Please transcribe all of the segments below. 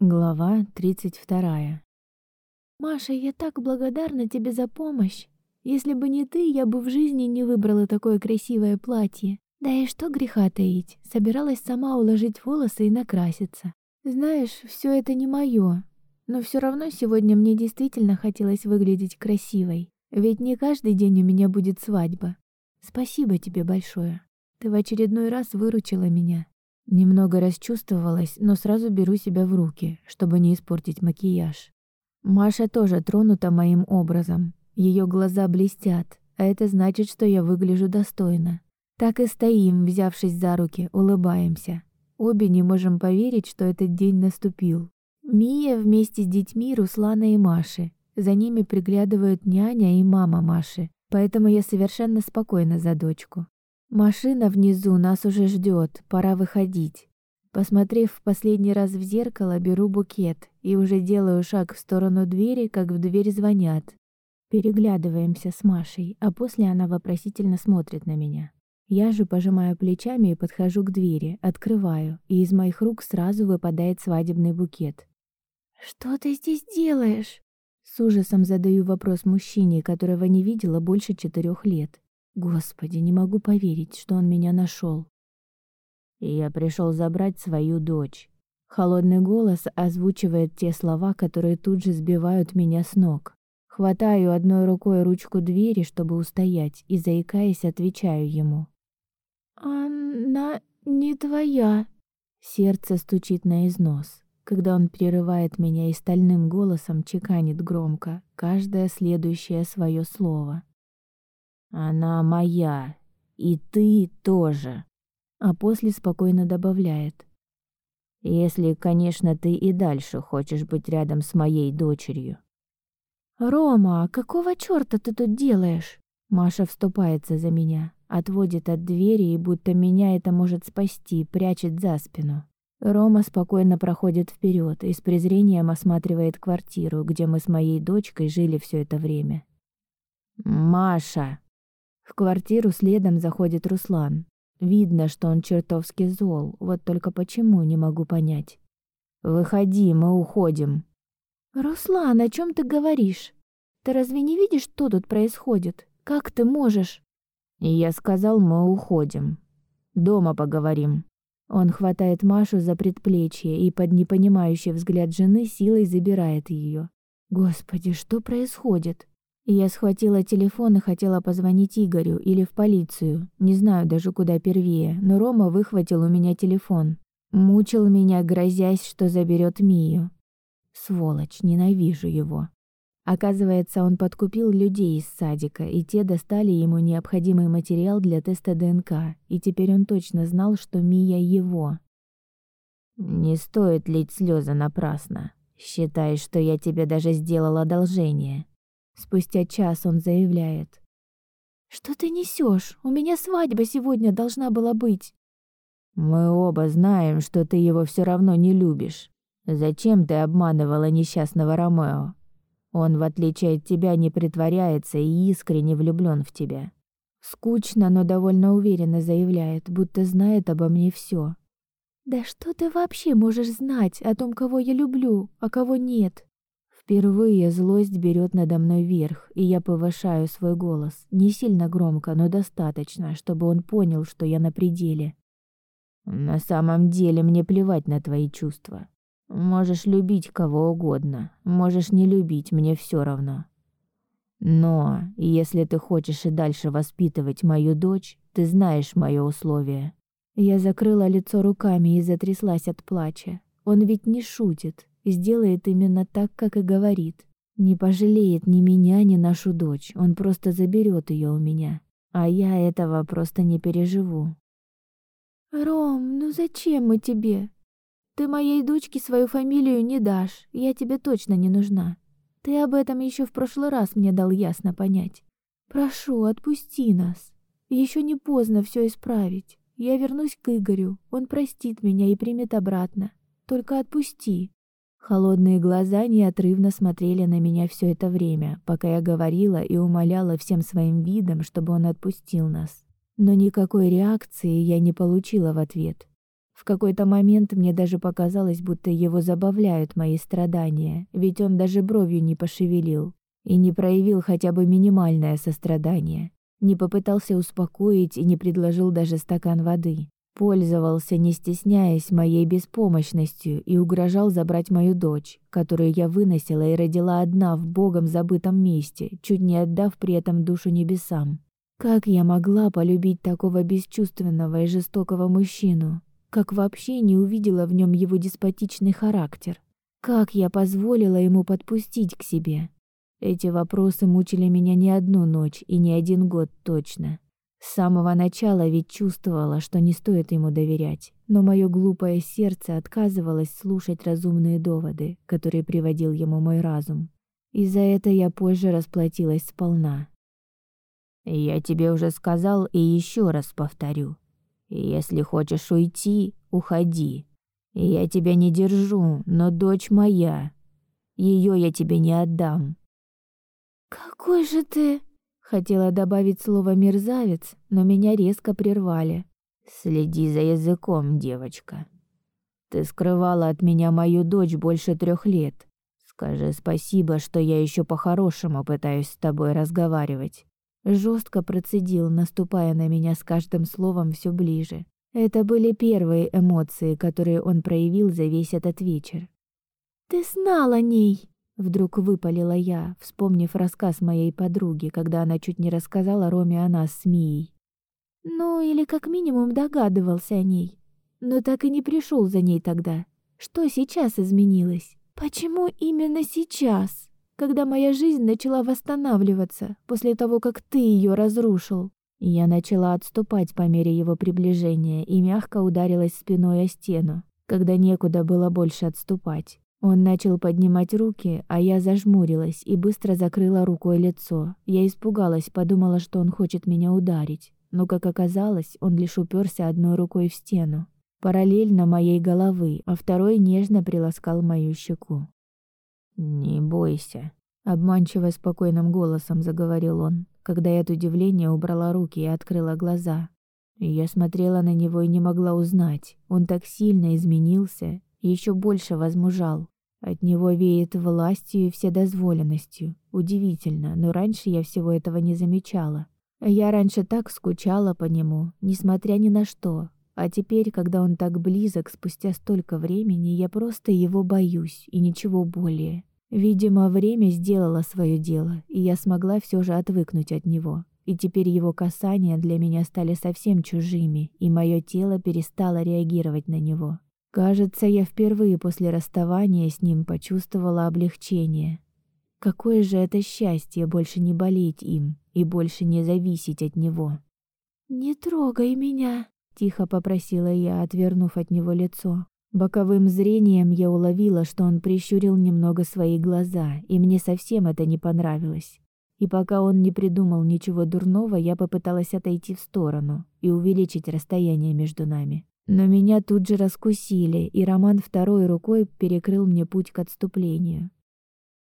Глава 32. «Маша, я так благодарна тебе за помощь. Если бы не ты, я бы в жизни не выбрала такое красивое платье. Да и что греха таить, собиралась сама уложить волосы и накраситься. Знаешь, все это не мое, но все равно сегодня мне действительно хотелось выглядеть красивой. Ведь не каждый день у меня будет свадьба. Спасибо тебе большое. Ты в очередной раз выручила меня. Немного расчувствовалась, но сразу беру себя в руки, чтобы не испортить макияж. Маша тоже тронута моим образом. Ее глаза блестят, а это значит, что я выгляжу достойно. Так и стоим, взявшись за руки, улыбаемся. Обе не можем поверить, что этот день наступил. Мия вместе с детьми Руслана и Маши. За ними приглядывают няня и мама Маши, поэтому я совершенно спокойна за дочку. Машина внизу нас уже ждет, пора выходить. Посмотрев в последний раз в зеркало, беру букет и уже делаю шаг в сторону двери, как в дверь звонят. Переглядываемся с Машей, а после она вопросительно смотрит на меня. Я же пожимаю плечами и подхожу к двери, открываю, и из моих рук сразу выпадает свадебный букет. «Что ты здесь делаешь?» С ужасом задаю вопрос мужчине, которого не видела больше четырех лет. Господи, не могу поверить, что он меня нашел. Я пришел забрать свою дочь. Холодный голос озвучивает те слова, которые тут же сбивают меня с ног. Хватаю одной рукой ручку двери, чтобы устоять, и, заикаясь, отвечаю ему. «Она не твоя». Сердце стучит на износ, когда он прерывает меня и стальным голосом чеканит громко каждое следующее свое слово. Она моя, и ты тоже. А после спокойно добавляет: Если, конечно, ты и дальше хочешь быть рядом с моей дочерью. Рома, а какого чёрта ты тут делаешь? Маша вступается за меня, отводит от двери и будто меня это может спасти, прячет за спину. Рома спокойно проходит вперед и с презрением осматривает квартиру, где мы с моей дочкой жили все это время. Маша, в квартиру следом заходит Руслан. Видно, что он чертовски зол, вот только почему, не могу понять. «Выходи, мы уходим». «Руслан, о чем ты говоришь? Ты разве не видишь, что тут происходит? Как ты можешь?» Я сказал, мы уходим. Дома поговорим. Он хватает Машу за предплечье и под непонимающий взгляд жены силой забирает ее. Господи, что происходит? Я схватила телефон и хотела позвонить Игорю или в полицию. Не знаю даже куда первее, но Рома выхватил у меня телефон. Мучил меня, грозясь, что заберет Мию. Сволочь, ненавижу его. Оказывается, он подкупил людей из садика, и те достали ему необходимый материал для теста ДНК, и теперь он точно знал, что Мия его. Не стоит лить слезы напрасно. Считай, что я тебе даже сделал одолжение. Спустя час он заявляет. «Что ты несешь? У меня свадьба сегодня должна была быть». «Мы оба знаем, что ты его все равно не любишь. Зачем ты обманывала несчастного Ромео? Он, в отличие от тебя, не притворяется и искренне влюблен в тебя». Скучно, но довольно уверенно заявляет, будто знает обо мне все. «Да что ты вообще можешь знать о том, кого я люблю, а кого нет?» Впервые злость берет надо мной верх, и я повышаю свой голос, не сильно громко, но достаточно, чтобы он понял, что я на пределе. На самом деле мне плевать на твои чувства. Можешь любить кого угодно, можешь не любить, мне все равно. Но если ты хочешь и дальше воспитывать мою дочь, ты знаешь моё условие. Я закрыла лицо руками и затряслась от плача. Он ведь не шутит сделает именно так, как и говорит. Не пожалеет ни меня, ни нашу дочь. Он просто заберет ее у меня. А я этого просто не переживу. Ром, ну зачем мы тебе? Ты моей дочке свою фамилию не дашь. Я тебе точно не нужна. Ты об этом еще в прошлый раз мне дал ясно понять. Прошу, отпусти нас. Еще не поздно все исправить. Я вернусь к Игорю. Он простит меня и примет обратно. Только отпусти. Холодные глаза неотрывно смотрели на меня все это время, пока я говорила и умоляла всем своим видом, чтобы он отпустил нас. Но никакой реакции я не получила в ответ. В какой-то момент мне даже показалось, будто его забавляют мои страдания, ведь он даже бровью не пошевелил и не проявил хотя бы минимальное сострадание, не попытался успокоить и не предложил даже стакан воды. Пользовался, не стесняясь моей беспомощностью и угрожал забрать мою дочь, которую я выносила и родила одна в богом забытом месте, чуть не отдав при этом душу небесам. Как я могла полюбить такого бесчувственного и жестокого мужчину? как вообще не увидела в нем его деспотичный характер. Как я позволила ему подпустить к себе? Эти вопросы мучили меня не одну ночь и не один год точно. С самого начала ведь чувствовала, что не стоит ему доверять, но мое глупое сердце отказывалось слушать разумные доводы, которые приводил ему мой разум. И за это я позже расплатилась сполна. Я тебе уже сказал и еще раз повторю. Если хочешь уйти, уходи. Я тебя не держу, но дочь моя. Ее я тебе не отдам. Какой же ты? Хотела добавить слово мерзавец, но меня резко прервали. Следи за языком, девочка. Ты скрывала от меня мою дочь больше трех лет. Скажи спасибо, что я еще по-хорошему пытаюсь с тобой разговаривать. Жестко процедил, наступая на меня с каждым словом все ближе. Это были первые эмоции, которые он проявил за весь этот вечер. «Ты знал о ней!» Вдруг выпалила я, вспомнив рассказ моей подруги, когда она чуть не рассказала Роме о нас с Мией. Ну, или как минимум догадывался о ней. Но так и не пришел за ней тогда. Что сейчас изменилось? Почему именно сейчас? когда моя жизнь начала восстанавливаться после того, как ты ее разрушил. Я начала отступать по мере его приближения и мягко ударилась спиной о стену, когда некуда было больше отступать. Он начал поднимать руки, а я зажмурилась и быстро закрыла рукой лицо. Я испугалась, подумала, что он хочет меня ударить, но, как оказалось, он лишь уперся одной рукой в стену, параллельно моей головы, а второй нежно приласкал мою щеку. «Не бойся», — обманчиво спокойным голосом заговорил он, когда я от удивления убрала руки и открыла глаза. Я смотрела на него и не могла узнать. Он так сильно изменился, еще больше возмужал. От него веет властью и вседозволенностью. Удивительно, но раньше я всего этого не замечала. Я раньше так скучала по нему, несмотря ни на что. А теперь, когда он так близок, спустя столько времени, я просто его боюсь и ничего более. Видимо, время сделало свое дело, и я смогла все же отвыкнуть от него. И теперь его касания для меня стали совсем чужими, и мое тело перестало реагировать на него. Кажется, я впервые после расставания с ним почувствовала облегчение. Какое же это счастье больше не болеть им и больше не зависеть от него. «Не трогай меня», — тихо попросила я, отвернув от него лицо. Боковым зрением я уловила, что он прищурил немного свои глаза, и мне совсем это не понравилось. И пока он не придумал ничего дурного, я попыталась отойти в сторону и увеличить расстояние между нами. Но меня тут же раскусили, и Роман второй рукой перекрыл мне путь к отступлению.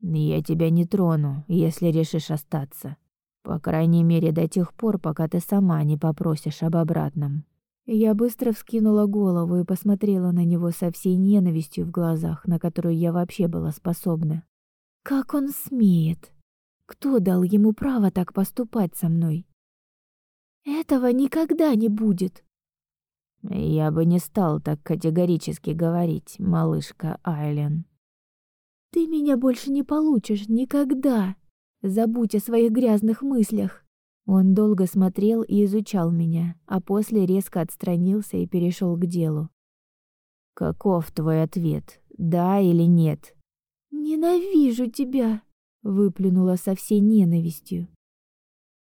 «Я тебя не трону, если решишь остаться. По крайней мере, до тех пор, пока ты сама не попросишь об обратном». Я быстро вскинула голову и посмотрела на него со всей ненавистью в глазах, на которую я вообще была способна. Как он смеет? Кто дал ему право так поступать со мной? Этого никогда не будет. Я бы не стал так категорически говорить, малышка Айлен. Ты меня больше не получишь никогда. Забудь о своих грязных мыслях. Он долго смотрел и изучал меня, а после резко отстранился и перешел к делу. Каков твой ответ? Да или нет? Ненавижу тебя, выплюнула со всей ненавистью.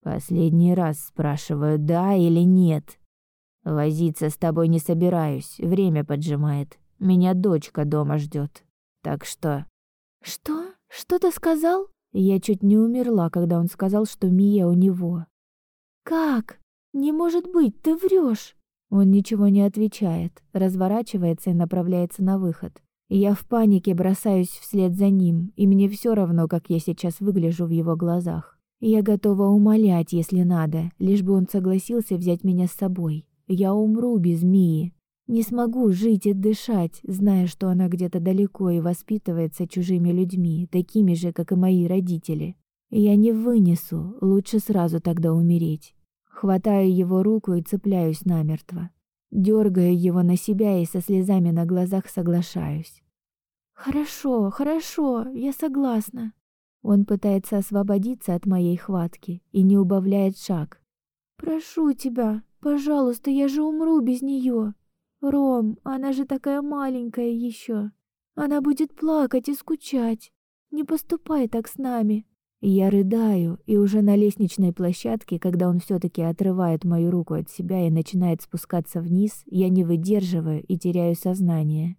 Последний раз спрашиваю, да или нет. Возиться с тобой не собираюсь, время поджимает. Меня дочка дома ждет. Так что Что? Что ты сказал? Я чуть не умерла, когда он сказал, что Мия у него. «Как? Не может быть, ты врешь!» Он ничего не отвечает, разворачивается и направляется на выход. я в панике бросаюсь вслед за ним, и мне все равно, как я сейчас выгляжу в его глазах. Я готова умолять, если надо, лишь бы он согласился взять меня с собой. Я умру без Мии. Не смогу жить и дышать, зная, что она где-то далеко и воспитывается чужими людьми, такими же, как и мои родители. Я не вынесу, лучше сразу тогда умереть. Хватаю его руку и цепляюсь намертво. Дергаю его на себя и со слезами на глазах соглашаюсь. «Хорошо, хорошо, я согласна». Он пытается освободиться от моей хватки и не убавляет шаг. «Прошу тебя, пожалуйста, я же умру без нее. Ром, она же такая маленькая еще. Она будет плакать и скучать. Не поступай так с нами. Я рыдаю, и уже на лестничной площадке, когда он все таки отрывает мою руку от себя и начинает спускаться вниз, я не выдерживаю и теряю сознание.